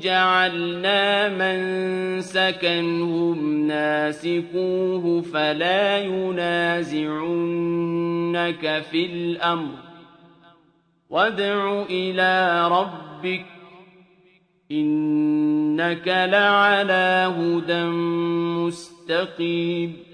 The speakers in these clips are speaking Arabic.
جَعَلْنَا مَنسَكًا هُمْ نَاسِكُوهُ فَلَا يُنَازِعُنَّكَ فِي الْأَمْرِ ۚ وَادْعُ إِلَىٰ رَبِّكَ ۖ إِنَّكَ لَعَلَىٰ هُدًى مُّسْتَقِيمٍ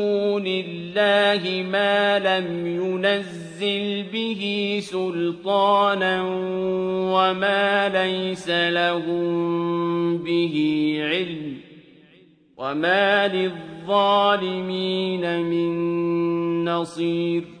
اللَّهِ مَا لَمْ يُنَزِّلْ بِهِ سُلْطَانًا وَمَا لَيْسَ لَهُم بِهِ عِلْمٌ ۗ وَمَا لِلظَّالِمِينَ مِن نَّصِيرٍ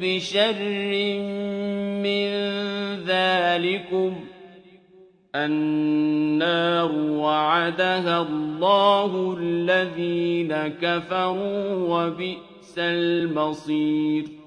بِشَرٍّ مِّن ذَٰلِكُمُ ۗ النَّارُ وَعَدَهَا اللَّهُ الَّذِينَ كَفَرُوا ۖ وَبِئْسَ الْمَصِيرُ